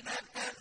الَّذِينَ كَذَبُوا